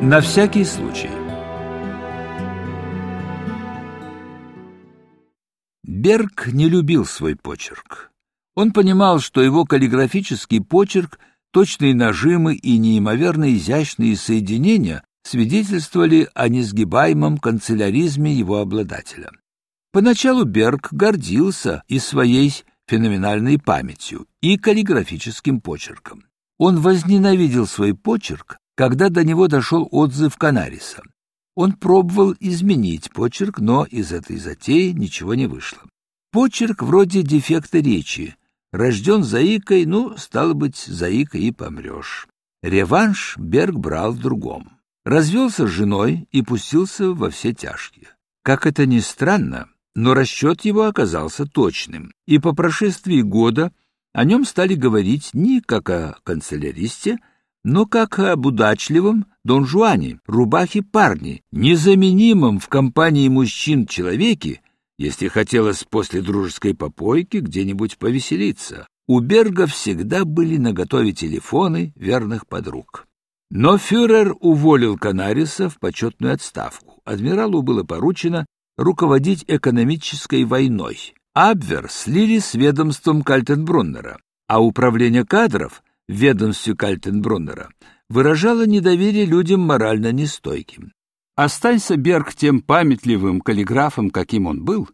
На всякий случай. Берг не любил свой почерк. Он понимал, что его каллиграфический почерк, точные нажимы и неимоверно изящные соединения свидетельствовали о несгибаемом канцеляризме его обладателя. Поначалу Берг гордился и своей феноменальной памятью, и каллиграфическим почерком. Он возненавидел свой почерк, когда до него дошел отзыв Канариса. Он пробовал изменить почерк, но из этой затеи ничего не вышло. Почерк вроде дефекта речи. Рожден заикой, ну, стало быть, заикой и помрешь. Реванш Берг брал в другом. Развелся с женой и пустился во все тяжкие. Как это ни странно, но расчет его оказался точным, и по прошествии года о нем стали говорить не как о канцеляристе, но как об удачливом Дон Жуане, рубахе парни, незаменимом в компании мужчин человеке, если хотелось после дружеской попойки где-нибудь повеселиться. У Берга всегда были наготове телефоны верных подруг. Но фюрер уволил Канариса в почетную отставку. Адмиралу было поручено руководить экономической войной. Абвер слили с ведомством Кальтенбруннера, а управление кадров в ведомстве Кальтенбруннера выражало недоверие людям морально нестойким. Останься Берг тем памятливым каллиграфом, каким он был,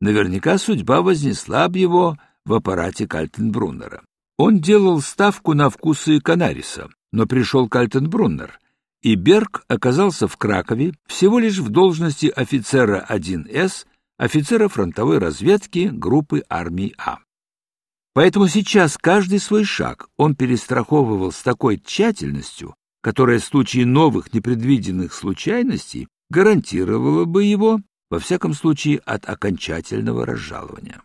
наверняка судьба вознесла бы его в аппарате Кальтенбруннера. Он делал ставку на вкусы Канариса, но пришел Кальтенбруннер, и Берг оказался в Кракове всего лишь в должности офицера 1С, офицера фронтовой разведки группы армии А. Поэтому сейчас каждый свой шаг он перестраховывал с такой тщательностью, которая в случае новых непредвиденных случайностей гарантировала бы его, во всяком случае, от окончательного разжалования.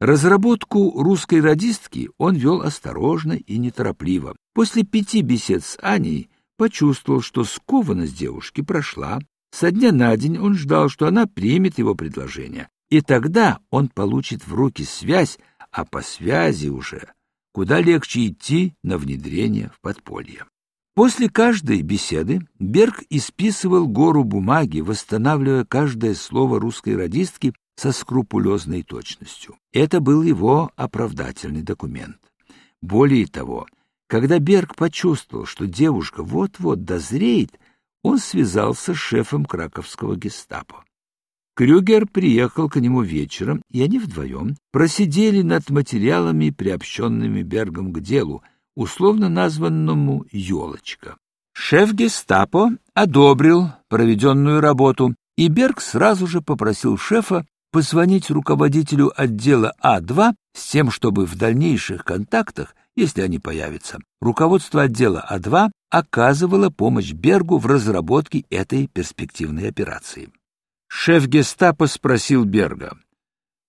Разработку русской радистки он вел осторожно и неторопливо. После пяти бесед с Аней почувствовал, что скованность девушки прошла. Со дня на день он ждал, что она примет его предложение, и тогда он получит в руки связь, а по связи уже куда легче идти на внедрение в подполье. После каждой беседы Берг исписывал гору бумаги, восстанавливая каждое слово русской радистки со скрупулезной точностью. Это был его оправдательный документ. Более того, когда Берг почувствовал, что девушка вот-вот дозреет, он связался с шефом краковского гестапо. Крюгер приехал к нему вечером, и они вдвоем просидели над материалами, приобщенными Бергом к делу, условно названному «Елочка». Шеф гестапо одобрил проведенную работу, и Берг сразу же попросил шефа позвонить руководителю отдела А2 с тем, чтобы в дальнейших контактах если они появятся. Руководство отдела А2 оказывало помощь Бергу в разработке этой перспективной операции. Шеф гестапо спросил Берга.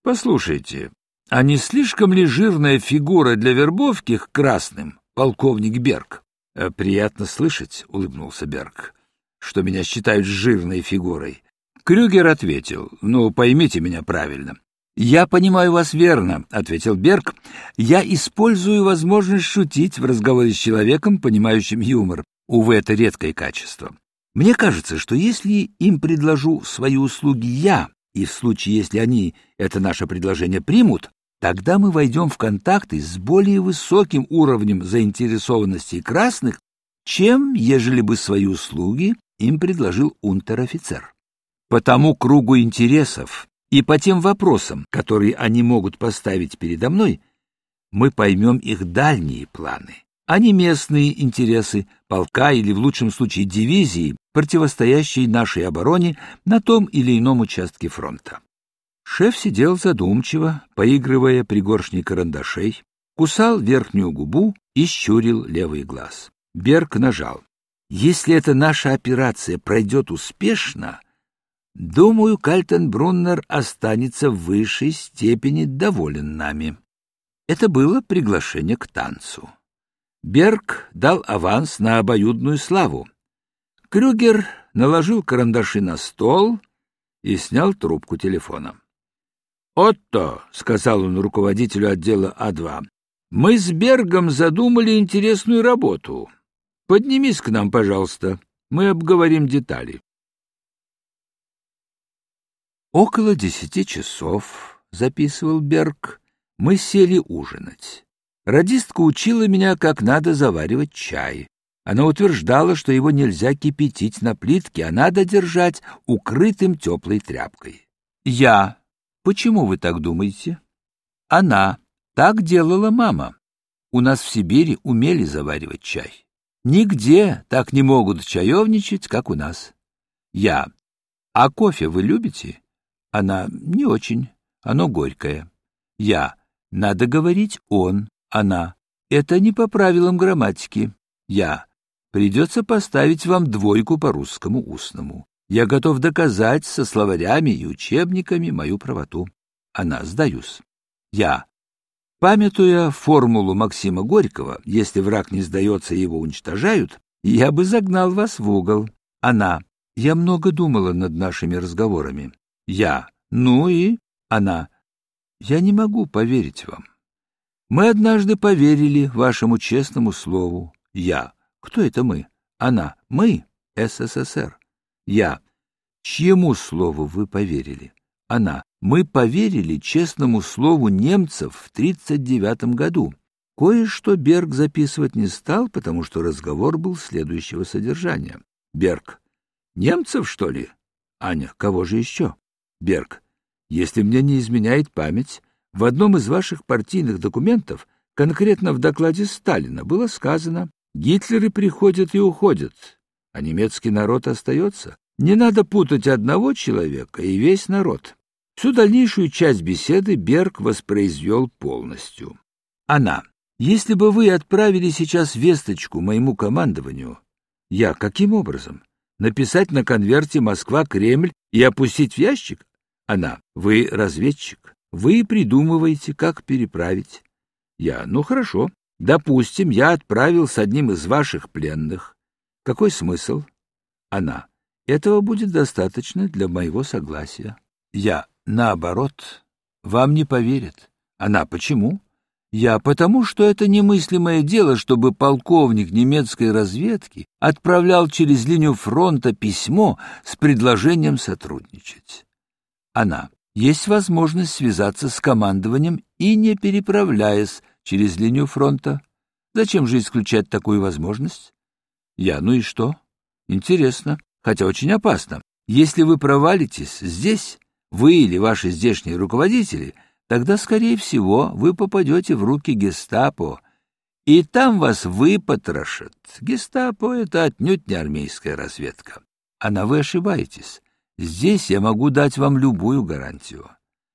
«Послушайте, а не слишком ли жирная фигура для вербовки к красным, полковник Берг?» «Э, «Приятно слышать», — улыбнулся Берг, — «что меня считают жирной фигурой». Крюгер ответил, «Ну, поймите меня правильно. «Я понимаю вас верно», — ответил Берг. «Я использую возможность шутить в разговоре с человеком, понимающим юмор. Увы, это редкое качество. Мне кажется, что если им предложу свои услуги я, и в случае, если они это наше предложение примут, тогда мы войдем в контакты с более высоким уровнем заинтересованности красных, чем, ежели бы свои услуги им предложил унтер-офицер. По тому кругу интересов, и по тем вопросам, которые они могут поставить передо мной, мы поймем их дальние планы, а не местные интересы полка или, в лучшем случае, дивизии, противостоящей нашей обороне на том или ином участке фронта. Шеф сидел задумчиво, поигрывая пригоршней карандашей, кусал верхнюю губу и щурил левый глаз. Берг нажал. «Если эта наша операция пройдет успешно, Думаю, Кальтенбруннер останется в высшей степени доволен нами. Это было приглашение к танцу. Берг дал аванс на обоюдную славу. Крюгер наложил карандаши на стол и снял трубку телефона. «Отто», — сказал он руководителю отдела А2, — «мы с Бергом задумали интересную работу. Поднимись к нам, пожалуйста». Мы обговорим детали. Около десяти часов, — записывал Берг, — мы сели ужинать. Радистка учила меня, как надо заваривать чай. Она утверждала, что его нельзя кипятить на плитке, а надо держать укрытым теплой тряпкой. Я. Почему вы так думаете? Она. Так делала мама. У нас в Сибири умели заваривать чай. Нигде так не могут чаевничать, как у нас. Я. А кофе вы любите? Она. Не очень. Оно горькое. Я. Надо говорить он. Она. Это не по правилам грамматики. Я. Придется поставить вам двойку по русскому устному. Я готов доказать со словарями и учебниками мою правоту. Она. Сдаюсь. Я. Памятуя формулу Максима Горького, если враг не сдается, его уничтожают, я бы загнал вас в угол. Она. Я много думала над нашими разговорами. Я. Ну и? Она. Я не могу поверить вам. Мы однажды поверили вашему честному слову. Я. Кто это мы? Она. Мы. СССР. Я. Чьему слову вы поверили? Она. Мы поверили честному слову немцев в 1939 году. Кое-что Берг записывать не стал, потому что разговор был следующего содержания. Берг. Немцев, что ли? Аня. Кого же еще? Берг. Если мне не изменяет память, в одном из ваших партийных документов, конкретно в докладе Сталина, было сказано «Гитлеры приходят и уходят, а немецкий народ остается». Не надо путать одного человека и весь народ. Всю дальнейшую часть беседы Берг воспроизвел полностью. Она. Если бы вы отправили сейчас весточку моему командованию, я каким образом? Написать на конверте «Москва-Кремль» и опустить в ящик? Она. Вы разведчик. Вы придумываете, как переправить. Я. Ну, хорошо. Допустим, я отправил с одним из ваших пленных. Какой смысл? Она. Этого будет достаточно для моего согласия. Я. Наоборот, вам не поверят. Она почему? Я потому, что это немыслимое дело, чтобы полковник немецкой разведки отправлял через линию фронта письмо с предложением сотрудничать. Она. Есть возможность связаться с командованием и не переправляясь через линию фронта. Зачем же исключать такую возможность? Я. Ну и что? Интересно, хотя очень опасно. Если вы провалитесь здесь, вы или ваши здешние руководители, тогда, скорее всего, вы попадете в руки гестапо, и там вас выпотрошат. Гестапо — это отнюдь не армейская разведка. А на вы ошибаетесь. Здесь я могу дать вам любую гарантию.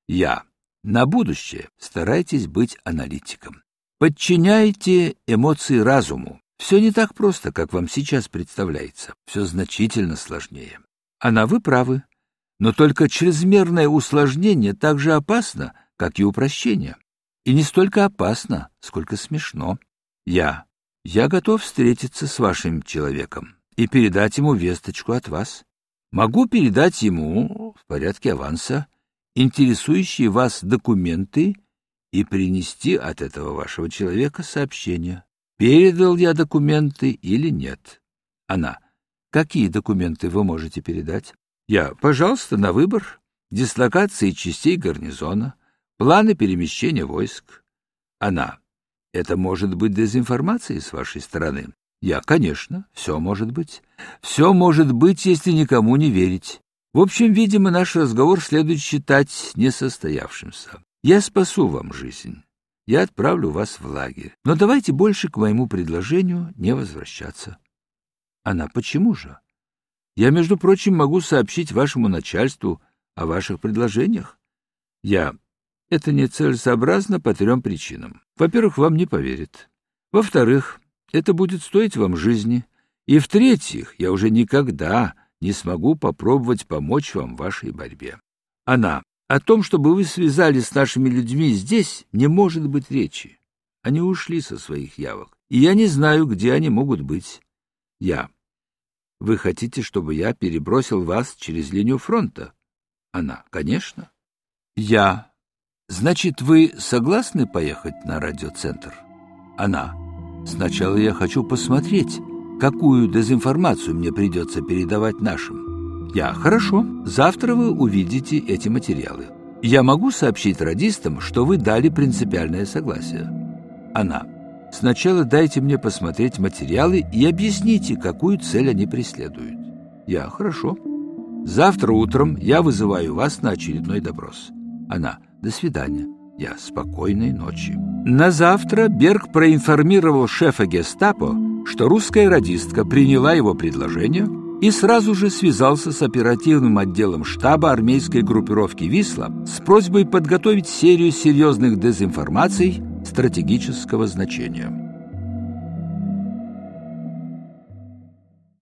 Я. На будущее старайтесь быть аналитиком. Подчиняйте эмоции разуму. Все не так просто, как вам сейчас представляется. Все значительно сложнее. А на вы правы. Но только чрезмерное усложнение так же опасно, как и упрощение. И не столько опасно, сколько смешно. Я. Я готов встретиться с вашим человеком и передать ему весточку от вас. Могу передать ему, в порядке аванса, интересующие вас документы и принести от этого вашего человека сообщение. Передал я документы или нет? Она. Какие документы вы можете передать? Я, пожалуйста, на выбор. Дислокации частей гарнизона, планы перемещения войск. Она. Это может быть дезинформацией с вашей стороны. Я, конечно, все может быть. Все может быть, если никому не верить. В общем, видимо, наш разговор следует считать несостоявшимся. Я спасу вам жизнь. Я отправлю вас в лагерь. Но давайте больше к моему предложению не возвращаться. Она, почему же? Я, между прочим, могу сообщить вашему начальству о ваших предложениях. Я. Это нецелесообразно по трем причинам. Во-первых, вам не поверят. Во-вторых, это будет стоить вам жизни. И в-третьих, я уже никогда не смогу попробовать помочь вам в вашей борьбе. Она. О том, чтобы вы связались с нашими людьми здесь, не может быть речи. Они ушли со своих явок, и я не знаю, где они могут быть. Я. Вы хотите, чтобы я перебросил вас через линию фронта? Она. Конечно. Я. Значит, вы согласны поехать на радиоцентр? Она. Сначала я хочу посмотреть, какую дезинформацию мне придется передавать нашим. Я, хорошо, завтра вы увидите эти материалы. Я могу сообщить радистам, что вы дали принципиальное согласие. Она. Сначала дайте мне посмотреть материалы и объясните, какую цель они преследуют. Я. Хорошо. Завтра утром я вызываю вас на очередной допрос. Она. До свидания. Я. Спокойной ночи. На завтра Берг проинформировал шефа гестапо, что русская радистка приняла его предложение и сразу же связался с оперативным отделом штаба армейской группировки «Висла» с просьбой подготовить серию серьезных дезинформаций стратегического значения.